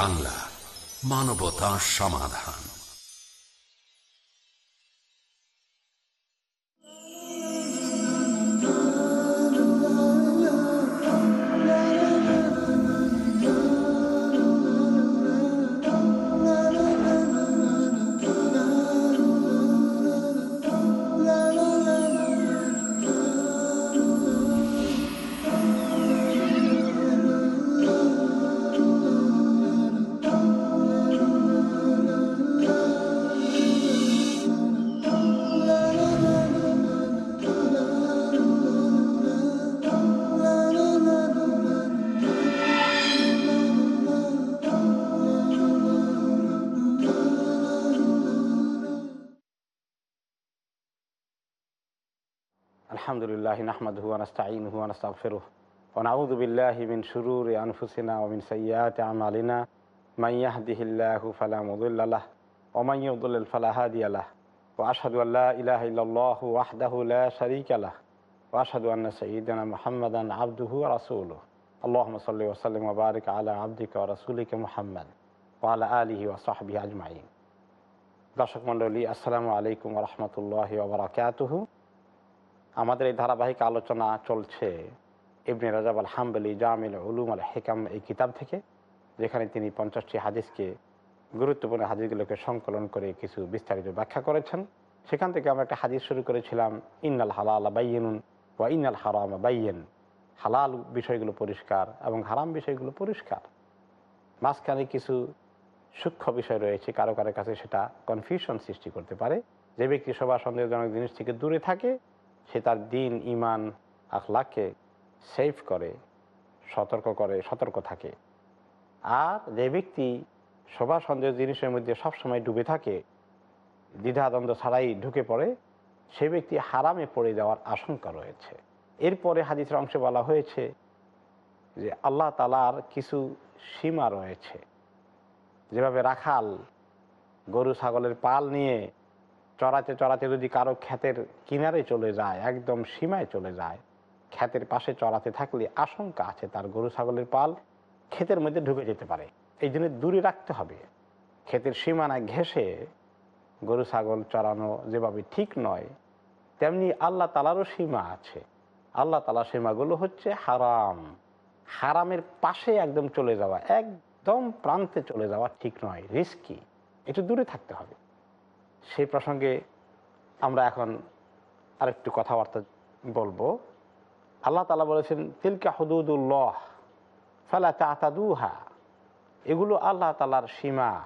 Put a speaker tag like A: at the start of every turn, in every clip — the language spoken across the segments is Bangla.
A: বাংলা মানবতা সমাধান।
B: الحمد لله نحمده ونستعينه ونستغفره ونعوذ بالله من شرور أنفسنا ومن سيئات أعمالنا. من يهده الله فلا مضل له ومن يضلل فلا هادي له. وأشهد أن لا إله إلا الله وحده لا شريك له. وأشهد أن سيدنا محمدا عبده ورسوله. اللهم صل وسلم وبارك على عبدك ورسولك محمد وعلى آله وصحبه أجمعين. দর্শক মন্ডলী আসসালামু আলাইকুম রহমতুল্লাহ ওবরাকাতহ আমাদের এই ধারাবাহিক আলোচনা চলছে ইবনে রাজাব আল হাম্বলি জামিল উলুম আল হেকাম এই কিতাব থেকে, যেখানে তিনি পঞ্চাশটি হাদিসকে, গুরুত্বপূর্ণ হাদিসগুলোকে সংকলন করে কিছু বিস্তারিত ব্যাখ্যা করেছেন। সেখান থেকে আমরা একটা হাদিস শুরু করেছিলাম, ইন্নাল হালাল বাইয়েনুন বা ইন্নাল হারাম বাইয়েন। হালাল বিষয়গুলো পরিষ্কার এবং হারাম বিষয়গুলো পরিষ্কার। মাঝখানে কিছু সূক্ষ্ম বিষয় রয়েছে, কারও কারও কাছে সেটা কনফিউশন সৃষ্টি করতে পারে। যে ব্যক্তি সবার সন্দেহজনক জিনিস থেকে দূরে থাকে সে তার দিন ইমান আখলাককে সেফ করে, সতর্ক করে, সতর্ক থাকে। আর যে ব্যক্তি সবার সন্দেহ জিনিসের মধ্যে সবসময় ডুবে থাকে, দ্বিধাদ্বন্দ্ব ছাড়াই ঢুকে পড়ে, সে ব্যক্তি হারামে পড়ে যাওয়ার আশঙ্কা রয়েছে। এরপরে হাদিসের অংশে বলা হয়েছে যে আল্লাহ তালার কিছু সীমা রয়েছে। যেভাবে রাখাল গরু, ছাগলের পাল নিয়ে চড়াতে চড়াতে যদি কারও ক্ষেতের কিনারে চলে যায়, একদম সীমায় চলে যায়, ক্ষেতের পাশে চড়াতে থাকলে আশঙ্কা আছে তার গরু ছাগলের পাল ক্ষেতের মধ্যে ঢুকে যেতে পারে। এই জন্য দূরে রাখতে হবে। ক্ষেতের সীমানায় ঘেসে গরু ছাগল চড়ানো যেভাবে ঠিক নয়, তেমনি আল্লাহ তালারও সীমা আছে। আল্লাহ তালার সীমাগুলো হচ্ছে হারাম। হারামের পাশে একদম চলে যাওয়া, একদম প্রান্তে চলে যাওয়া ঠিক নয়, রিস্কি। একটু দূরে থাকতে হবে। সেই প্রসঙ্গে আমরা এখন আরেকটু কথাবার্তা বলব। আল্লাহ তালা বলেছেন, তিলকা হদুদুল্লাহ ফালা তাতাদুহা। এগুলো আল্লাহ তালার সীমা।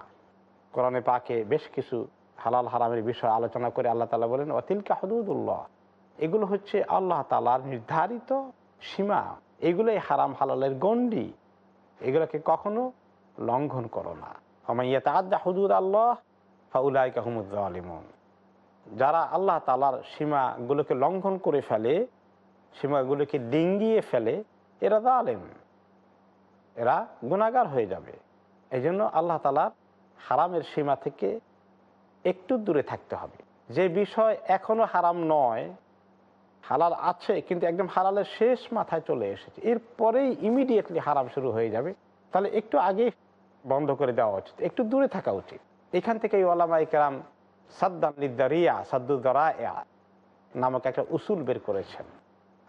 B: কোরআনে পাকে বেশ কিছু হালাল হারামের বিষয় আলোচনা করে আল্লাহ তালা বলেন ও তিলকা হদুদুল্লাহ। এগুলো হচ্ছে আল্লাহ তালার নির্ধারিত সীমা। এগুলোই হারাম হালালের গণ্ডি। এগুলোকে কখনো লঙ্ঘন করো না। আমাইয়া তাদা হদুদ আল্লাহ ফাউলাই কাহমুদ্দালিমন যারা আল্লাহ তালার সীমাগুলোকে লঙ্ঘন করে ফেলে, সীমাগুলোকে ডিঙ্গিয়ে ফেলে, এরা আলেম এরা গুণাগার হয়ে যাবে। এই জন্য আল্লাহ তালার হারামের সীমা থেকে একটু দূরে থাকতে হবে। যে বিষয় এখনও হারাম নয়, হালাল আছে, কিন্তু একদম হালালের শেষ মাথায় চলে এসেছে। এরপরেই ইমিডিয়েটলি হারাম শুরু হয়ে যাবে। তাহলে একটু আগে বন্ধ করে দেওয়া উচিত, একটু দূরে থাকা উচিত। এখান থেকে ওলামা ইকরাম সাদ্দাম লিদ্দারিয়া সাদ্দুদ্দারা নামক একটা উসুল বের করেছেন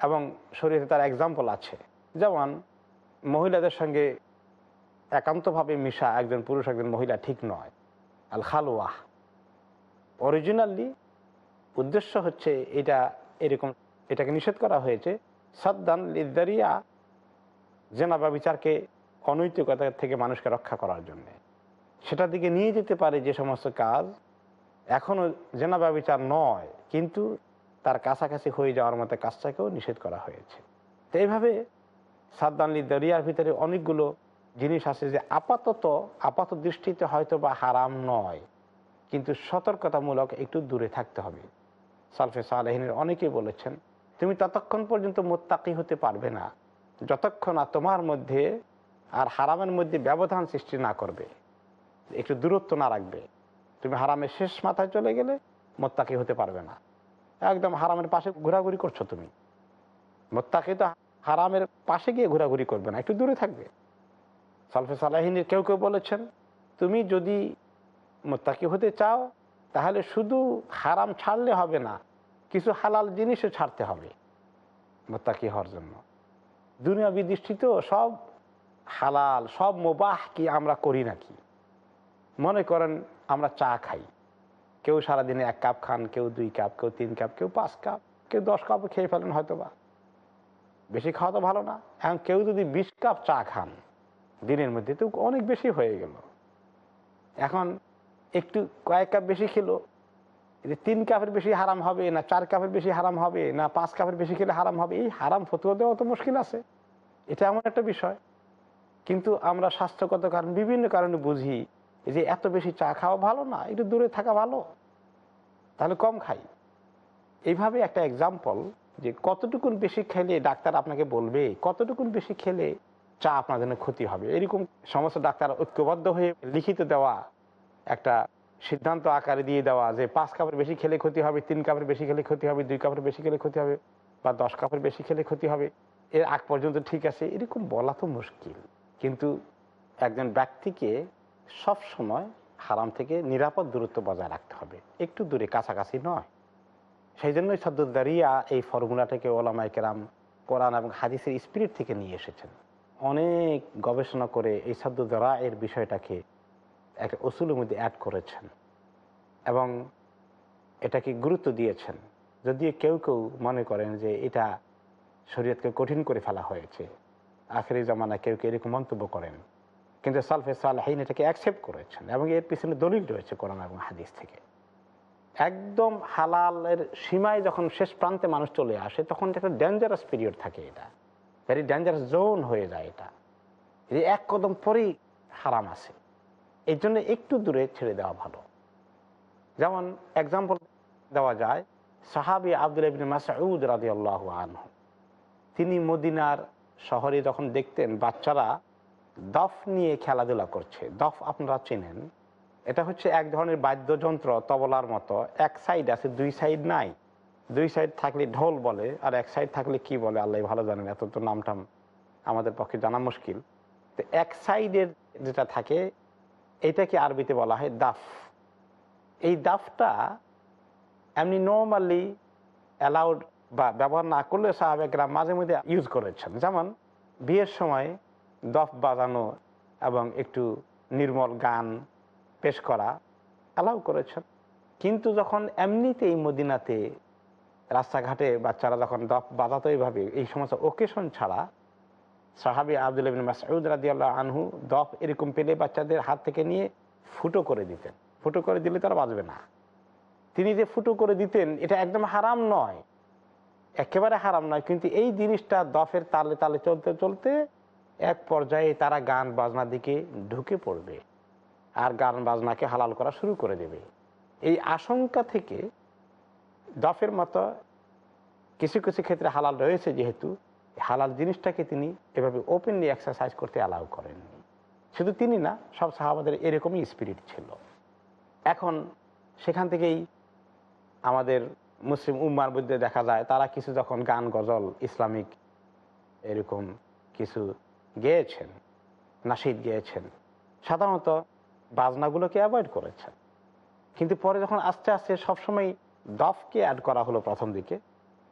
B: এবং শরীরে তার এক্সাম্পল আছে। যেমন মহিলাদের সঙ্গে একান্তভাবে মিশা একজন পুরুষ, একজন মহিলা ঠিক নয়। আল খালুয়াহ অরিজিনালি উদ্দেশ্য হচ্ছে এটা এরকম, এটাকে নিষেধ করা হয়েছে, সাদ্দান লিদ্দারিয়া জেনাবা বিচারকে অনৈতিকতা থেকে মানুষকে রক্ষা করার জন্যে। সেটার দিকে নিয়ে যেতে পারে যে সমস্ত কাজ এখনও জেনাবা বিচার নয়, কিন্তু তার কাছাকাছি হয়ে যাওয়ার মতো কাজটাকেও নিষেধ করা হয়েছে। তো এইভাবে সাদ্দানলি দরিয়ার ভিতরে অনেকগুলো জিনিস আছে যে আপাতত, আপাত দৃষ্টিতে হয়তো বা হারাম নয়, কিন্তু সতর্কতামূলক একটু দূরে থাকতে হবে। সালফে সালেহিনের অনেকেই বলেছেন, তুমি ততক্ষণ পর্যন্ত মোত্তাকি হতে পারবে না, যতক্ষণ আর তোমার মধ্যে আর হারামের মধ্যে ব্যবধান সৃষ্টি না করবে। একটু দূরত্ব না রাখবে। তুমি হারামের শেষ মাথায় চলে গেলে মোত্তাকি হতে পারবে না। একদম হারামের পাশে ঘোরাঘুরি করছ তুমি। মোত্তাকি তো হারামের পাশে গিয়ে ঘোরাঘুরি করবে না, একটু দূরে থাকবে। সালফে সালাহিনের কেউ কেউ বলেছেন, তুমি যদি মোত্তাকি হতে চাও, তাহলে শুধু হারাম ছাড়লে হবে না, কিছু হালাল জিনিসও ছাড়তে হবে মোত্তাকি হওয়ার জন্য। দুনিয়াবি দৃষ্টিতেও সব হালাল, সব মোবাহ কি আমরা করি নাকি? মনে করেন আমরা চা খাই। কেউ সারাদিনে এক কাপ খান, কেউ দুই কাপ, কেউ তিন কাপ, কেউ পাঁচ কাপ, কেউ দশ কাপ খেয়ে ফেলেন হয়তো বা বেশি খাওয়া তো ভালো না। এখন কেউ যদি বিশ কাপ চা খান, দিনের মধ্যে তো অনেক বেশি হয়ে গেল। এখন একটু কয়েক কাপ বেশি খেলো যে তিন কাপের বেশি হারাম হবে, না চার কাপের বেশি হারাম হবে, না পাঁচ কাপের বেশি খেলে হারাম হবে, এই হারাম ফতুয়া দেওয়া তো মুশকিল আছে। এটা এমন একটা বিষয়। কিন্তু আমরা স্বাস্থ্যগত কারণ, বিভিন্ন কারণে বুঝি যে এত বেশি চা খাওয়া ভালো না, একটু দূরে থাকা ভালো, তাহলে কম খাই। এইভাবে একটা এক্সাম্পল যে কতটুকুন বেশি খেলে ডাক্তার আপনাকে বলবে, কতটুকুন বেশি খেলে চা আপনার জন্য ক্ষতি হবে। এরকম সমস্ত ডাক্তার ঐক্যবদ্ধ হয়ে লিখিত দেওয়া, একটা সিদ্ধান্ত আকারে দিয়ে দেওয়া যে পাঁচ কাপের বেশি খেলে ক্ষতি হবে, তিন কাপের বেশি খেলে ক্ষতি হবে, দুই কাপের বেশি খেলে ক্ষতি হবে বা দশ কাপের বেশি খেলে ক্ষতি হবে, এর আগ পর্যন্ত ঠিক আছে। এরকম বলা তো মুশকিল। কিন্তু একজন ব্যক্তিকে সব সময় হারাম থেকে নিরাপদ দূরত্ব বজায় রাখতে হবে। একটু দূরে কাছাকাছি নয়। সেই জন্যই সদ্দুদ্দারিয়া এই ফর্মুলাটাকে ওলামাই কেরাম কোরআন এবং হাদিসের স্পিরিট থেকে নিয়ে এসেছেন। অনেক গবেষণা করে এই সদ্দুদ্দারা এর বিষয়টাকে একটা অসুলের মধ্যে অ্যাড করেছেন এবং এটাকে গুরুত্ব দিয়েছেন। যদিও কেউ কেউ মনে করেন যে এটা শরীয়তকে কঠিন করে ফেলা হয়েছে। আখেরি জামানা কেউ কেউ এরকম মন্তব্য করেন। কিন্তু সালফে সালহাইন এটাকে অ্যাকসেপ্ট করেছেন এবং এর পিছনে দলিল রয়েছে কোরআন এবং হাদিস থেকে। একদম হালালের সীমায় যখন শেষ প্রান্তে মানুষ চলে আসে, তখন একটা ডেঞ্জারাস পিরিয়ড থাকে এটা। ভেরি ডেঞ্জারাস জোন হয়ে যায় এটা। এই এক কদম পরেই হারাম আছে। এই জন্য একটু দূরে ছেড়ে দেওয়া ভালো। যেমন এক্সাম্পল দেওয়া যায়, সাহাবি আব্দুল ইবিন মাসউদ রাজি আল্লাহ আনহু। তিনি মদিনার শহরে যখন দেখতেন বাচ্চারা দফ নিয়ে খেলাধুলা করছে। দফ আপনারা চেনেন। এটা হচ্ছে এক ধরনের বাদ্যযন্ত্র তবলার মতো। এক সাইড আছে, দুই সাইড নাই। দুই সাইড থাকলে ঢোল বলে আর এক সাইড থাকলে কি বলে, আল্লাহ ভালো জানেন, এত তো নামটাম আমাদের পক্ষে জানা মুশকিল। তো এক সাইডের যেটা থাকে, এটাকে আরবিতে বলা হয় দাফ। এই দাফটা এমনি নর্মালি অ্যালাউড বা ব্যবহার না করলে সাহাবেকরা মাঝে মধ্যে ইউজ করেছেন। যেমন বিয়ের সময় দফ বাজানো এবং একটু নির্মল গান পেশ করা অ্যালাউ করেছেন। কিন্তু যখন এমনিতেই মদিনাতে রাস্তাঘাটে বাচ্চারা যখন দফ বাজাতো এইভাবে, এই সমস্ত ওকেশন ছাড়া সাহাবি আবদুল ইবিন মাসউদ রাদিয়াল্লাহ আনহু দফ এরকম পেলে বাচ্চাদের হাত থেকে নিয়ে ফুটো করে দিতেন। ফুটো করে দিলে তারা বাজবে না। তিনি যে ফুটো করে দিতেন, এটা একদম হারাম নয়। একেবারে হারাম নয়। কিন্তু এই জিনিসটা দফের তালে তালে চলতে চলতে এক পর্যায়ে তারা গান বাজনার দিকে ঢুকে পড়বে আর গান বাজনাকে হালাল করা শুরু করে দেবে। এই আশঙ্কা থেকে দফের মতো কিছু কিছু ক্ষেত্রে হালাল রয়েছে যেহেতু, হালাল জিনিসটাকে তিনি এভাবে ওপেনলি এক্সারসাইজ করতে অ্যালাউ করেননি। শুধু তিনি না, সব সাহাবাদের এরকমই স্পিরিট ছিল। এখন সেখান থেকেই আমাদের মুসলিম উম্মার মধ্যে দেখা যায়, তারা কিছু যখন গান গজল, ইসলামিক এরকম কিছু গেয়েছেন, নাসিদ গেয়েছেন। সাধারণত বাজনাগুলোকে অ্যাভয়েড করেছেন। কিন্তু পরে যখন আস্তে আস্তে সবসময় দফকে অ্যাড করা হলো প্রথম দিকে,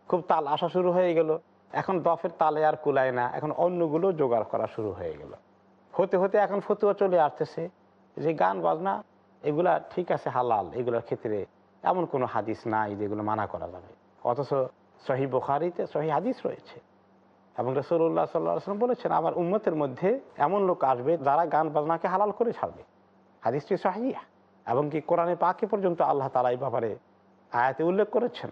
B: খুব তাল আসা শুরু হয়ে গেল। এখন দফের তালে আর কুলায় না, এখন অন্যগুলো জোগাড় করা শুরু হয়ে গেল। হতে হতে এখন ফতুয়া চলে আসতেছে যে গান, বাজনা, এগুলা ঠিক আছে, হালাল। এগুলোর ক্ষেত্রে এমন কোনো হাদিস নাই যেগুলো মানা করা যাবে। অথচ সহি বোখারিতে সহি হাদিস রয়েছে। এবং রসুল্লাহ সাল্লাহ আসলাম বলেছেন আমার উম্মতের মধ্যে এমন লোক আসবে যারা গান বাজনাকে হালাল করে ছাড়বে। হাদিসটি সাহিয়া এবং কি কোরআনে পাকে পর্যন্ত আল্লাহ তালা এই ব্যাপারে আয়াতে উল্লেখ করেছেন?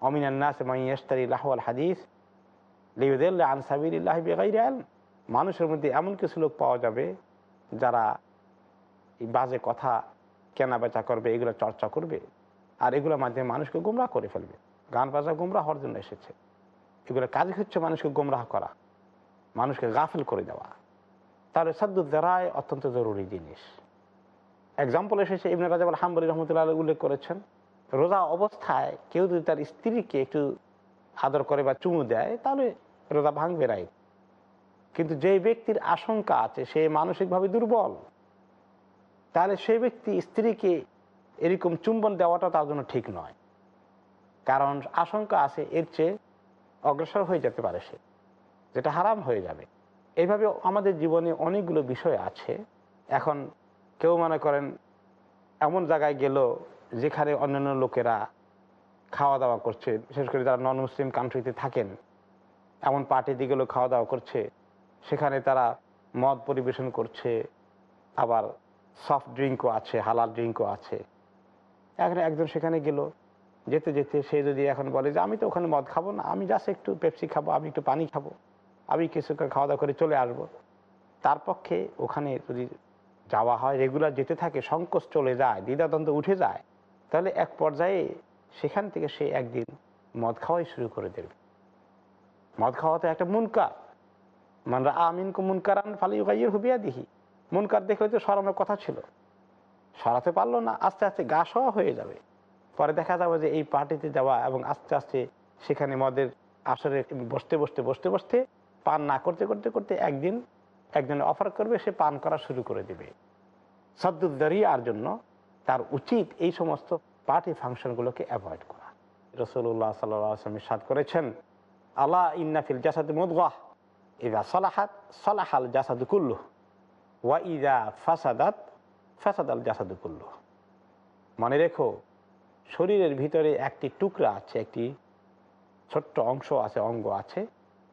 B: অমিনান্নাস মাইয়াস্তারি লাহওয়াল হাদিস লিউদুল্লাহ আনসাবিল্লাহ বেগাইর আল মানুষের মধ্যে এমন কিছু লোক পাওয়া যাবে যারা এই বাজে কথা কেনা বেচা করবে, এগুলো চর্চা করবে, আর এগুলোর মাধ্যমে মানুষকে গুমরা করে ফেলবে। গান বাজা গুমরাহ হওয়ার জন্য এসেছে। এগুলোর কাজ হচ্ছে মানুষকে গোমরাহ করা, মানুষকে গাফেল করে দেওয়া। তাহলে সাদ্দুদ্দারায় অত্যন্ত জরুরি জিনিস। এক্সাম্পল এসেছে, ইবনে রাজাব আল হাম্বলি রহমতুল্লাহ উল্লেখ করেছেন, রোজা অবস্থায় কেউ যদি তার স্ত্রীকে একটু আদর করে বা চুমু দেয়, তাহলে রোজা ভাঙবে রাই কিন্তু যে ব্যক্তির আশঙ্কা আছে, সে মানসিকভাবে দুর্বল, তাহলে সেই ব্যক্তি স্ত্রীকে এরকম চুম্বন দেওয়াটা তার জন্য ঠিক নয়। কারণ আশঙ্কা আছে, এর চেয়ে অগ্রসর হয়ে যেতে পারে সে, যেটা হারাম হয়ে যাবে। এইভাবে আমাদের জীবনে অনেকগুলো বিষয় আছে। এখন কেউ মনে করেন এমন জায়গায় গেল যেখানে অন্যান্য লোকেরা খাওয়া দাওয়া করছে, বিশেষ করে যারা নন মুসলিম কান্ট্রিতে থাকেন, এমন পার্টিতে গেলেও খাওয়া দাওয়া করছে, সেখানে তারা মদ পরিবেশন করছে, আবার সফট ড্রিঙ্কও আছে, হালাল ড্রিঙ্কও আছে। এখন একজন সেখানে গেল যেতে যেতে সে যদি এখন বলে যে আমি তো ওখানে মদ খাব না, আমি জাস্ট একটু পেপসি খাব, আমি একটু পানি খাব, আমি কিছুক্ষণ খাওয়া দাওয়া করে চলে আসব। তার পক্ষে ওখানে যদি যাওয়া হয় রেগুলার যেতে থাকে, সংকোচ চলে যায়, দ্বিধাদ্বন্দ্ব উঠে যায়, তাহলে এক পর্যায়ে সেখান থেকে সে একদিন মদ খাওয়াই শুরু করে দেবে। মদ খাওয়া তো একটা মুনকার। মানরা আমিন কু মুনকারান ফালি গাইয়ের হুবিয়া দিহি মুনকার দেখলে তো সরানোর কথা ছিল। সরাতে পারল না, আস্তে আস্তে গা সওয়া হয়ে যাবে। পরে দেখা যাবে যে এই পার্টিতে যাওয়া এবং আস্তে আস্তে সেখানে মদের আসরে বসতে বসতে বসতে বসতে পান না করতে করতে করতে একদিন একজন অফার করবে, সে পান করা শুরু করে দেবে। সদ্দুদ্দারিয়ার জন্য তার উচিত এই সমস্ত পার্টি ফাংশনগুলোকে অ্যাভয়েড করা। রসুল্লাহ সাল্লাম সাদ করেছেন আল্লাহ ইন্নাফিল জাসাদ মুদগাহ ইদা সলাহাত, সলাহাল জাসাদু কুল্লু ওয়া ইদা ফাসাদাত ফাসাদ আল জাসাদু কুল্লু মনে রেখো শরীরের ভিতরে একটি টুকরা আছে, একটি ছোট্ট অংশ আছে, অঙ্গ আছে,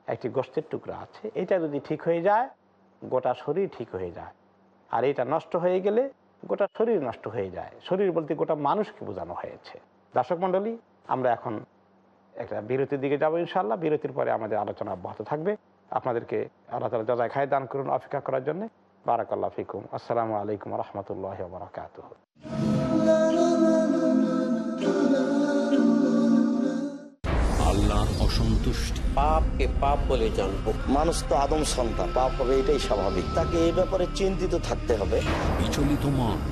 B: একটি গোষ্ঠের টুকরা আছে। এটা যদি ঠিক হয়ে যায়, গোটা শরীর ঠিক হয়ে যায়। আর এটা নষ্ট হয়ে গেলে গোটা শরীর নষ্ট হয়ে যায়। শরীর বলতে গোটা মানুষকে বোঝানো হয়েছে। দর্শক মণ্ডলী, আমরা এখন একটা বিরতির দিকে যাব ইনশাল্লাহ বিরতির পরে আমাদের আলোচনা অব্যাহত থাকবে। আপনাদেরকে আল্লাহ তালা যজায় খায় দান করুন, অপেক্ষা করার জন্য। বারাকাল্লাহ ফিকুম। আসসালামু আলাইকুম রহমতুল্লাহ বরকাত
A: অসন্তুষ্টি
C: পাপকে পাপ বলে জানব।
D: মানুষ তো আদম সন্তান পাপ হবে এটাই স্বাভাবিক। তাকে এই ব্যাপারে চিন্তিত থাকতে হবে।
A: বিচলিত মন।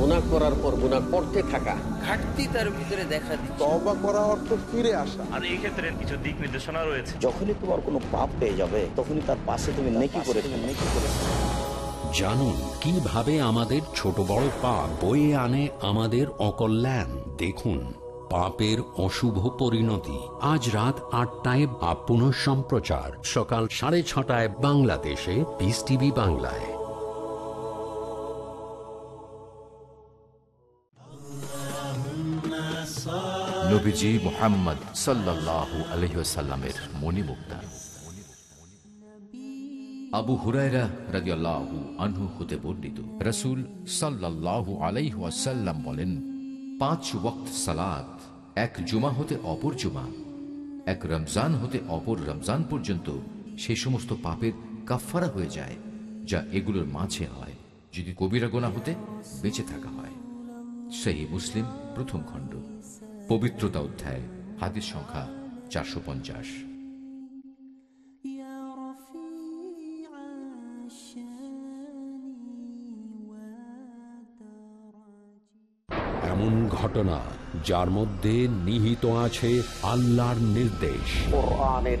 C: গুণা করার পর গুণা করতে থাকা।
E: ঘাটতি তার ভিতরে দেখা দিচ্ছে।
F: তবা করা অর্থ ফিরে আসা।
E: আর এই ক্ষেত্রে কিছু দিক নির্দেশনা রয়েছে।
D: যখনই তোমার কোনো পাপ পেয়ে যাবে তখনই তার পাশে তুমি নেকি করে নেকি করে
A: জানুন কীভাবে আমাদের ছোট বড় পাপ বয়ে আনে আমাদের অকল্যাণ। দেখুন পাপের অশুভ পরিণতি। আজ রাত আটটায় বা পুনঃ সম্প্রচার সকাল সাড়ে ছটায় বাংলাদেশে। পিস টিভি বাংলায়।
G: নবীজি মোহাম্মদ সাল্লাল্লাহু আলহিসাল্লামের আবু আনহু হতে বর্ণিত, রসুল আলাইহাসাল্লাম বলেন, পাঁচ ওয়াক্ত সালাত, এক জুমা হতে অপর জুমা, এক রমজান হতে অপর রমজান পর্যন্ত সে সমস্ত পাপের কাফফারা হয়ে যায়, যা এগুলোর মাঝে হয়, যদি কবিরা গোনা হতে বেঁচে থাকা হয়। সেই মুসলিম প্রথম খণ্ড। পবিত্রতা অধ্যায় হাদিস সংখ্যা চারশো পঞ্চাশ।
A: এমন ঘটনা যার মধ্যে নিহিত আছে আল্লাহর নির্দেশ।
C: কোরআনের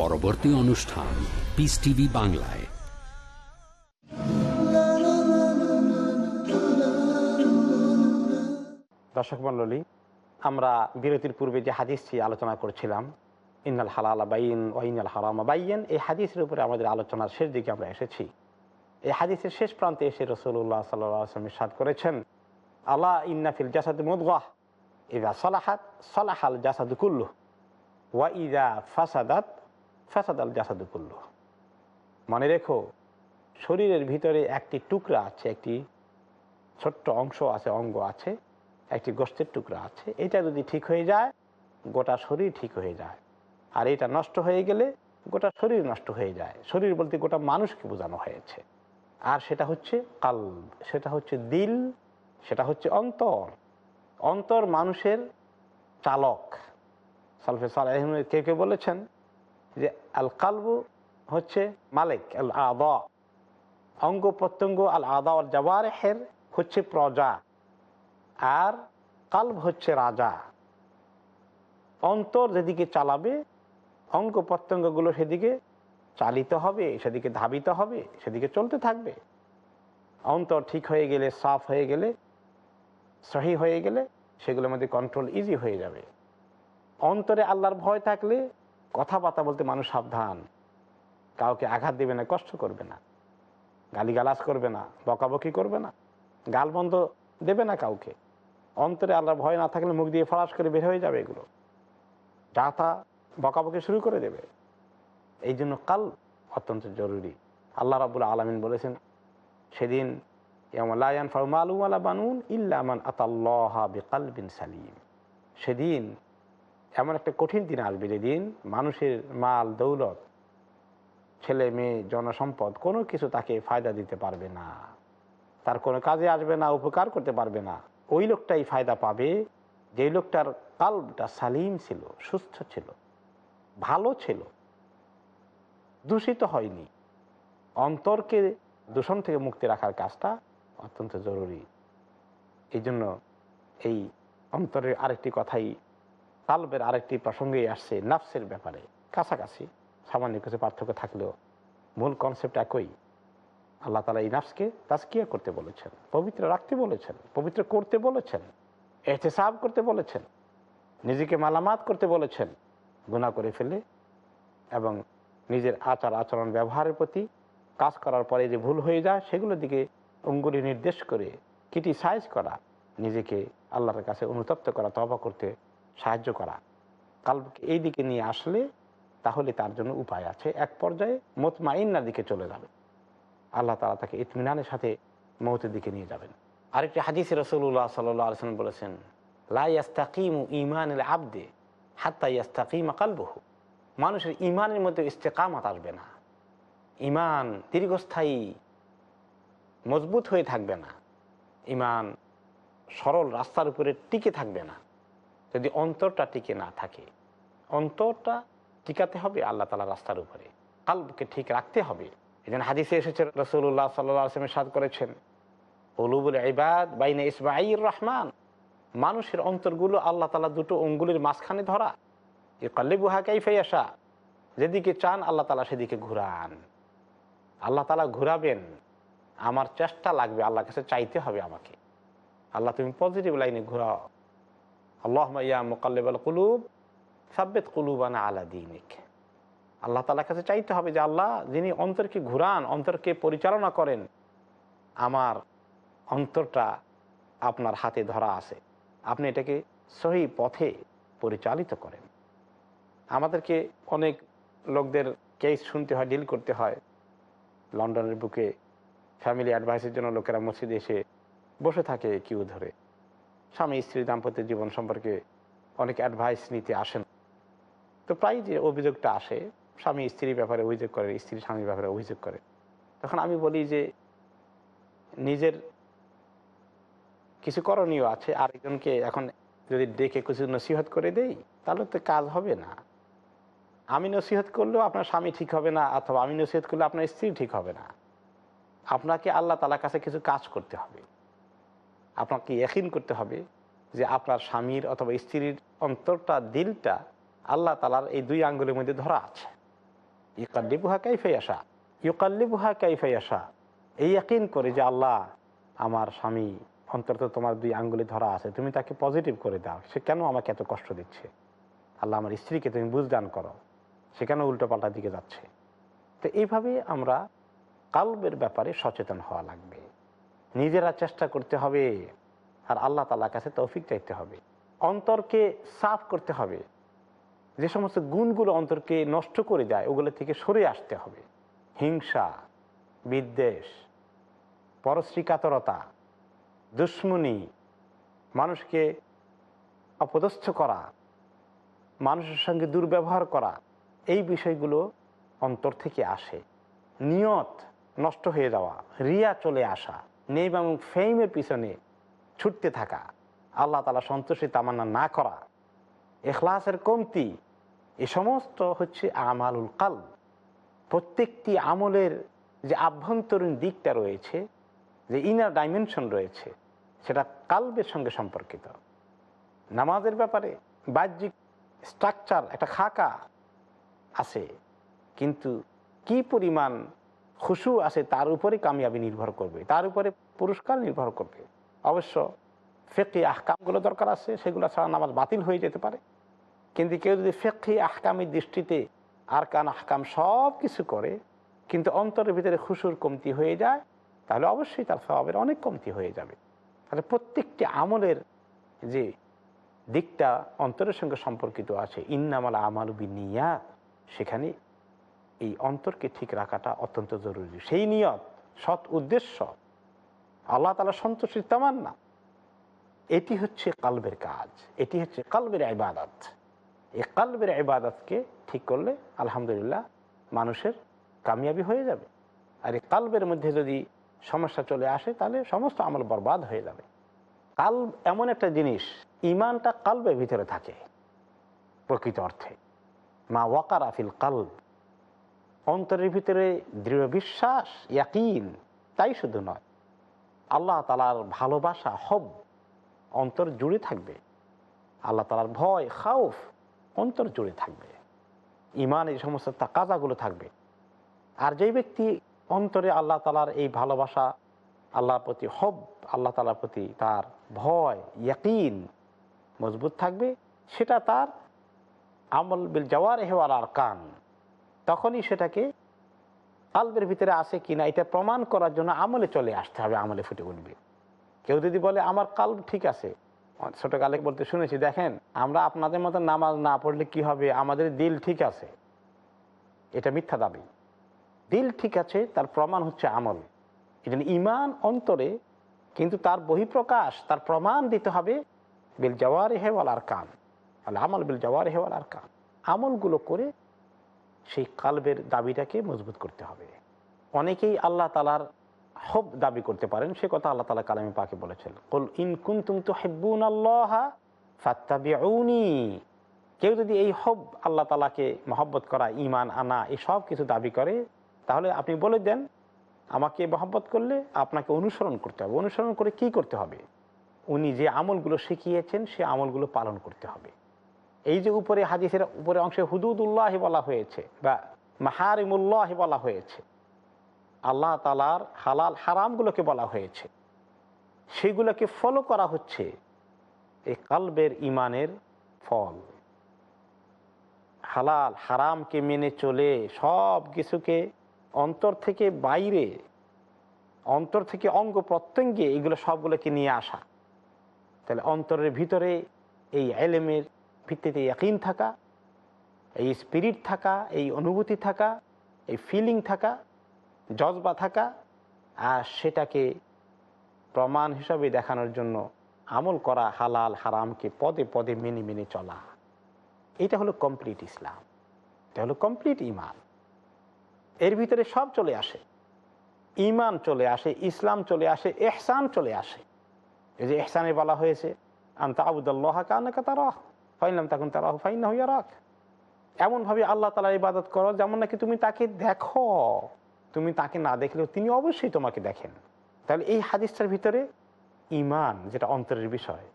A: পরবর্তী অনুষ্ঠান পিস টিভি বাংলায়।
B: দর্শক মন্ডলী আমরা বিরতির পূর্বে যে হাদিসটি আলোচনা করছিলাম, ইন্নাল হালাল বাইন ওয়াইনাল হারাম বাইন, এই হাদিসের উপরে আমাদের আলোচনার শেষ দিকে আমরা এসেছি। এই হাদিসের শেষ প্রান্তে এসে রসুল্লাহ সাল্লামের সাদ করেছেন আল্লাহ ইন্নাফিল জাসাদ মুদাহ ইদা সলাহাত সলাহাল জাসাদ কুল্লু ওয়া ইদা ফাসাদাত ফাসাদ আল জাসাদ কুল্লু মনে রেখো, শরীরের ভিতরে একটি টুকরা আছে, একটি ছোট্ট অংশ আছে, অঙ্গ আছে, একটি গোষ্ঠের টুকরা আছে। এটা যদি ঠিক হয়ে যায়, গোটা শরীর ঠিক হয়ে যায়। আর এটা নষ্ট হয়ে গেলে গোটা শরীর নষ্ট হয়ে যায়। শরীর বলতে গোটা মানুষকে বোঝানো হয়েছে। আর সেটা হচ্ছে কাল সেটা হচ্ছে দিল, সেটা হচ্ছে অন্তর। অন্তর মানুষের চালক। সালফে সালাহ কে কে বলেছেন? যে আল কালবু হচ্ছে মালিক আল আদা অঙ্গ প্রত্যঙ্গ আল আদা আল জওয়ারেহের হচ্ছে প্রজা আর কাল্ব হচ্ছে রাজা। অন্তর যেদিকে চালাবে অঙ্গ প্রত্যঙ্গগুলো সেদিকে চালিত হবে, সেদিকে ধাবিত হবে, সেদিকে চলতে থাকবে। অন্তর ঠিক হয়ে গেলে, সাফ হয়ে গেলে, সহি হয়ে গেলে সেগুলোর মধ্যে কন্ট্রোল ইজি হয়ে যাবে। অন্তরে আল্লাহর ভয় থাকলে কথাবার্তা বলতে মানুষ সাবধান। কাউকে আঘাত দেবে না, কষ্ট করবে না। গালিগালাজ করবে না, বকাবকি করবে না। গাল বন্ধ দেবে না কাউকে। অন্তরে আল্লাহ ভয় না থাকলে মুখ দিয়ে ফরাস করে বের হয়ে যাবে এগুলো। যা তা বকাবকি শুরু করে দেবে। এই জন্য কাল অত্যন্ত জরুরি। আল্লাহ রাবুল আলমিন বলেছেন, সেদিন ইয়ান ফাউমালু আলা বানুন ইল্লামান আতাল্লাহা বেকাল বিন সালিম। সেদিন এমন একটা কঠিন দিন আসবে যেদিন মানুষের মাল, দৌলত, ছেলে, মেয়ে, জনসম্পদ কোনো কিছু তাকে ফায়দা দিতে পারবে না। তার কোনো কাজে আসবে না, উপকার করতে পারবে না। ওই লোকটাই ফায়দা পাবে যেই লোকটার কালটা সালিম ছিল, সুস্থ ছিল, ভালো ছিল, দূষিত হয়নি। অন্তরকে দূষণ থেকে মুক্তি রাখার কাজটা অত্যন্ত জরুরি। এই জন্য এই অন্তরের আরেকটি কথাই কালবের আরেকটি প্রসঙ্গেই আসছে নাফসের ব্যাপারে। কাছাকাছি সামান্য কিছু পার্থক্য থাকলেও মূল কনসেপ্ট একই। আল্লাহ তালা এই নাফসকে তাস্কিয়া করতে বলেছেন, পবিত্র রাখতে বলেছেন, পবিত্র করতে বলেছেন, এহতেসাব করতে বলেছেন, নিজেকে মালামাত করতে বলেছেন গুণা করে ফেলে এবং নিজের আচার আচরণ ব্যবহারের প্রতি কাজ করার পরে যে ভুল হয়ে যায় সেগুলোর দিকে অঙ্গুলি নির্দেশ করে কিটি সাইজ করা, নিজেকে আল্লাহর কাছে অনুতপ্ত করা তবা করতে সাহায্য করা। কালকে এই দিকে নিয়ে আসলে তাহলে তার জন্য উপায় আছে। এক পর্যায়ে মোতমাইন্নার দিকে চলে যাবে। আল্লাহ তালা তাকে ইতমিনানের সাথে মৌতের দিকে নিয়ে যাবেন। আরেকটি হাদিস রসুল্লাহ সাল্লাহ আলসালাম বলেছেন লাইয়াস্তাকিম ইমান আবদে হাত্তা ইয়াস্তাকিম কালবহু। মানুষের ইমানের মধ্যে ইস্তেকামাত আসবে না। ইমান দীর্ঘস্থায়ী, মজবুত হয়ে থাকবে না। ইমান সরল রাস্তার উপরে টিকে থাকবে না। যদি অন্তরটা টিকে না থাকে, অন্তরটা টিকাতে হবে আল্লাহ তালা রাস্তার উপরে কালকে ঠিক রাখতে হবে। এই হাদিসে এসেছে রসুল্লাহ সাল্লাহ আসলামের সাদ করেছেন অলুবুল ইবাদ বাইনে ইসমাইর রহমান, মানুষের অন্তরগুলো আল্লাহ তালা দুটো অঙ্গুলির মাঝখানে ধরা এ কাল্লিবুহা কাইফাই আসা যেদিকে চান আল্লাহ তালা সেদিকে ঘুরান। আল্লাহ তালা ঘুরাবেন, আমার চেষ্টা লাগবে আল্লাহ কাছে চাইতে হবে আমাকে। আল্লাহ তুমি পজিটিভ লাইনে ঘুরাও। আল্লাহ ইয়া কুলুব, সাব্বেত কুলুবানা আলা দিনিক। আল্লাহ তালার কাছে চাইতে হবে যে আল্লাহ যিনি অন্তরকে ঘুরান, অন্তরকে পরিচালনা করেন, আমার অন্তরটা আপনার হাতে ধরা আছে। আপনি এটাকে সহি পথে পরিচালিত করেন। আমাদেরকে অনেক লোকদের কেস শুনতে হয় ডিল করতে হয়। লন্ডনের বুকে ফ্যামিলি অ্যাডভাইসের জন্য লোকেরা মসজিদে এসে বসে থাকে কিউ ধরে। স্বামী স্ত্রী দাম্পত্য জীবন সম্পর্কে অনেক অ্যাডভাইস নিতে আসেন। তো প্রায় যে অভিযোগটা আসে, স্বামী স্ত্রীর ব্যাপারে অভিযোগ করে, স্ত্রী স্বামীর ব্যাপারে অভিযোগ করে। তখন আমি বলি যে, নিজের কিছু করণীয় আছে, আরেকজনকে এখন যদি ডেকে কিছু নসিহত করে দেই, তাহলে তো কাজ হবে না। আমি নসিহত করলেও আপনার স্বামী ঠিক হবে না, অথবা আমি নসিহত করলে আপনার স্ত্রী ঠিক হবে না। আপনাকে আল্লাহ তালার কাছে কিছু কাজ করতে হবে। আপনাকে একিন করতে হবে যে আপনার স্বামীর অথবা স্ত্রীর অন্তরটা, দিলটা আল্লাহ তালার এই দুই আঙ্গুলের মধ্যে ধরা আছে। ইকাল্লিবুহা কাইফাই আসা ইউকাল্লিবুহা কাইফাই আসা এই একিন করে যে আল্লাহ, আমার স্বামী অন্তত তোমার দুই আঙ্গুলি ধরা আছে, তুমি তাকে পজিটিভ করে দাও। সে কেন আমাকে এত কষ্ট দিচ্ছে? আল্লাহ আমার স্ত্রীকে তুমি বুঝদান করো। সে কেন উল্টো পাল্টা দিকে যাচ্ছে? তো এইভাবে আমরা কালবের ব্যাপারে সচেতন হওয়া লাগবে। নিজেরা চেষ্টা করতে হবে আর আল্লাহ তালার কাছে তৌফিক চাইতে হবে। অন্তরকে সাফ করতে হবে। যে সমস্ত গুণগুলো অন্তরকে নষ্ট করে দেয় ওগুলো থেকে সরে আসতে হবে। হিংসা, বিদ্বেষ, পরশ্রীকাতরতা, দুশ্মনী, মানুষকে অপদস্থ করা, মানুষের সঙ্গে দুর্ব্যবহার করা, এই বিষয়গুলো অন্তর থেকে আসে। নিয়ত নষ্ট হয়ে যাওয়া, রিয়া চলে আসা নেই এবং ফেইমের পিছনে ছুটতে থাকা। আল্লাহ তালা সন্তোষী তামান্না না করা। এখলাসের কমতি, এ সমস্ত হচ্ছে আমালুল কাল প্রত্যেকটি আমলের যে আভ্যন্তরীণ দিকটা রয়েছে, যে ইনার ডাইমেনশন রয়েছে, সেটা কালবের সঙ্গে সম্পর্কিত। নামাজের ব্যাপারে বাহ্যিক স্ট্রাকচার একটা খাকা আছে। কিন্তু কি পরিমাণ খুশু আছে, তার উপরে কামিয়াবি নির্ভর করবে। তার উপরে পুরস্কার নির্ভর করবে। অবশ্য ফেকি আহকামগুলো দরকার আছে, সেগুলো ছাড়া নামাজ বাতিল হয়ে যেতে পারে। কিন্তু কেউ যদি ফেকি আহকামের দৃষ্টিতে আর কান আহকাম সব কিছু করে, কিন্তু অন্তরের ভিতরে খুশুর কমতি হয়ে যায়, তাহলে অবশ্যই তার স্বভাবের অনেক কমতি হয়ে যাবে। তাহলে প্রত্যেকটি আমলের যে দিকটা অন্তরের সঙ্গে সম্পর্কিত আছে, ইন্নামালা আমাল বিনিয়া সেখানে এই অন্তরকে ঠিক রাখাটা অত্যন্ত জরুরি। সেই নিয়ত, সৎ উদ্দেশ্য আল্লাহ তালা সন্তোষী তামান্না। এটি হচ্ছে কালবের কাজ, এটি হচ্ছে কালবের ইবাদত। এই কালবের ইবাদতকে ঠিক করলে আলহামদুলিল্লাহ মানুষের কামিয়াবি হয়ে যাবে। আর এই কালবের মধ্যে যদি সমস্যা চলে আসে, তাহলে সমস্ত আমল বরবাদ হয়ে যাবে। কাল এমন একটা জিনিস ইমানটা কালবের ভিতরে থাকে প্রকৃত অর্থে। মা ওয়াকার আফিল কালব। অন্তরের ভিতরে দৃঢ় বিশ্বাস, ইয়াকিন, তাই শুধু নয়। আল্লাহ তালার ভালোবাসা, হব, অন্তর জুড়ে থাকবে। আল্লাহ তালার ভয়, খাউফ, অন্তর জুড়ে থাকবে। ইমান এই সমস্ত কাজাগুলো থাকবে। আর যেই ব্যক্তি অন্তরে আল্লাহ তালার এই ভালোবাসা, আল্লাহর প্রতি হব, আল্লাহ তালার প্রতি তার ভয়, ইয়াকিন মজবুত থাকবে, সেটা তার আমল বিল জওয়ার হেওয়ার আর কান তখনই সেটাকে কালবের ভিতরে আছে কিনা এটা প্রমাণ করার জন্য আমলে চলে আসতে হবে, আমলে ফুটে উঠবে। কেউ যদি বলে, আমার কাল্ব ঠিক আছে। ছোটকালে বলতে শুনেছি, দেখেন, আমরা আপনাদের মতো নামাজ না পড়লে কি হবে? আমাদের দিল ঠিক আছে। এটা মিথ্যা দাবি। দিল ঠিক আছে, তার প্রমাণ হচ্ছে আমল। এটা ইমান অন্তরে কিন্তু তার বহিঃপ্রকাশ, তার প্রমাণ দিতে হবে বিল জওয়ার হেওয়াল আর কান আমল বিল জওয়ার হেওয়াল আর কান আমলগুলো করে সেই কালবের দাবিটাকে মজবুত করতে হবে। অনেকেই আল্লাহ তালার হব দাবি করতে পারেন, সে কথা আল্লাহ তালা কালামী পাকে বলেছেন। কল ইন কুন্তুম তো হেব্বুন আল্লাহ ফাত্তাবিউনি। কেউ যদি এই হব আল্লাহ তালাকে মহব্বত করা ইমান আনা, এই সব কিছু দাবি করে, তাহলে আপনি বলে দেন, আমাকে মহব্বত করলে আপনাকে অনুসরণ করতে হবে। অনুসরণ করে কি করতে হবে? উনি যে আমলগুলো শিখিয়েছেন, সে আমলগুলো পালন করতে হবে। এই যে উপরে হাদিসের উপরে অংশে হুদুদুল্লাহ বলা হয়েছে বা মাহারিমুল্লাহ বলা হয়েছে, আল্লাহ তালার হালাল হারামগুলোকে বলা হয়েছে, সেগুলোকে ফলো করা হচ্ছে এই কালবের ইমানের ফল। হালাল হারামকে মেনে চলে সব কিছুকে অন্তর থেকে বাইরে, অন্তর থেকে অঙ্গ প্রত্যঙ্গে এগুলো সবগুলোকে নিয়ে আসা। তাহলে অন্তরের ভিতরে এই এলেমের ভিত্তিতে ইয়াকিন থাকা, এই স্পিরিট থাকা, এই অনুভূতি থাকা, এই ফিলিং থাকা, জজবা থাকা, আর সেটাকে প্রমাণ হিসাবে দেখানোর জন্য আমল করা হালাল, হারামকে পদে পদে মেনে মেনে চলা। এটা হলো কমপ্লিট ইসলাম। এটা হলো কমপ্লিট ইমান। এর ভিতরে সব চলে আসে। ইমান চলে আসে, ইসলাম চলে আসে, এহসান চলে আসে। এই যে এহসানে বলা হয়েছে আন্তা আবুদুল্লাহ কানাকা তারা ফাইনাম তখন তারা ফাইন হইয়া রাখ এমনভাবে আল্লাহ তালার ইবাদত করো যেমন নাকি তুমি তাকে দেখো। তুমি তাকে না দেখলেও তিনি অবশ্যই তোমাকে দেখেন। তাহলে এই হাদিসটার ভিতরে ইমান যেটা অন্তরের বিষয়,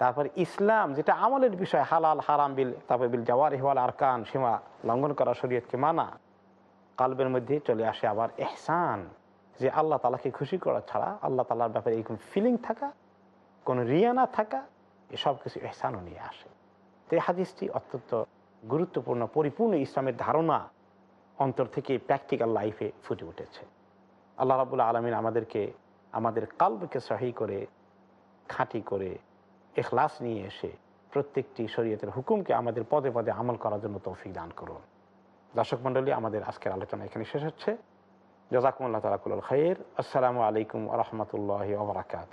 B: তারপর ইসলাম যেটা আমলের বিষয়, হালাল, হারাম বিল, তারপর বিল জওয়ার হিওয়াল আরকান, সীমা লঙ্ঘন করা শরীয়তকে মানা, কালবের মধ্যে চলে আসে আবার এহসান যে আল্লাহ তালাকে খুশি করা ছাড়া আল্লাহ তালার ব্যাপারে এরকম ফিলিং থাকা, কোনো রিয়া না থাকা এসব কিছু এহসানও নিয়ে আসে। তো এই হাদিসটি অত্যন্ত গুরুত্বপূর্ণ, পরিপূর্ণ ইসলামের ধারণা অন্তর থেকে প্র্যাকটিক্যাল লাইফে ফুটে উঠেছে। আল্লাহ রাবুল্লাহ আলমিন আমাদেরকে, আমাদের কাল্পকে সহি করে, খাঁটি করে এখলাস নিয়ে এসে প্রত্যেকটি শরীয়তের হুকুমকে আমাদের পদে পদে আমল করার জন্য তৌফিক দান করুন। দর্শক মণ্ডলী, আমাদের আজকের আলোচনা এখানে শেষ হচ্ছে। জজাকুমুল্লাহ তালাকুল খাইর। আসসালামু আলাইকুম রহমতুল্লাহ ওবরাকাত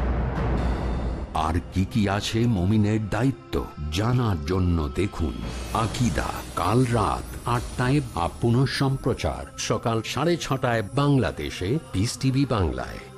A: আর কি কি আছে মমিনের দায়িত্ব জানার জন্য দেখুন আকিদা, কাল রাত আটটায় বা পুনঃ সম্প্রচার সকাল সাড়ে ছটায় বাংলাদেশে পিস টিভি বাংলায়।